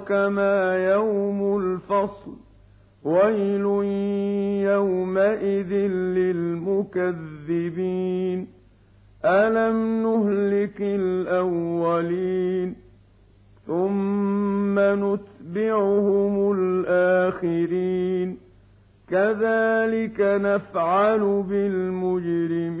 أدراك ما يوم الفصل ويل يومئذ للمكذبين ألم نهلك الأولين ثم نتبعهم الآخرين كذلك نفعل بالمجرمين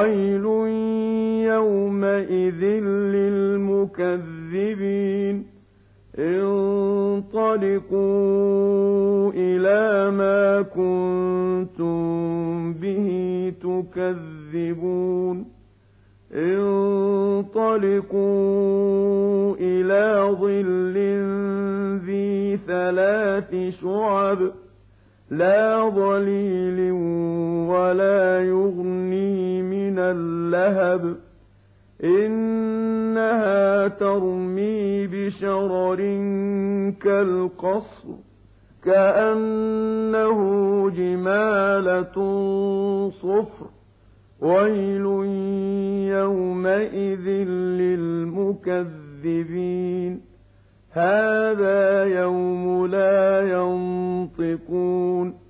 ويل يومئذ للمكذبين انطلقوا إلى ما كنتم به تكذبون انطلقوا إلى ظل ذي ثلاث شعب لا ظليل ولا يغني اللهب إنها ترمي بشرر كالقصر كأنه جمالة صفر. ويل يومئذ للمكذبين. هذا يوم لا ينطقون.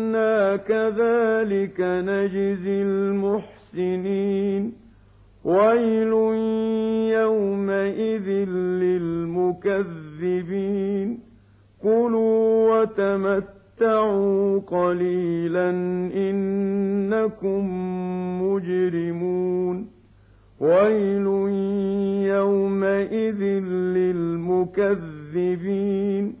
إنا كذلك نجزي المحسنين ويل يومئذ للمكذبين كلوا وتمتعوا قليلا إنكم مجرمون ويل يومئذ للمكذبين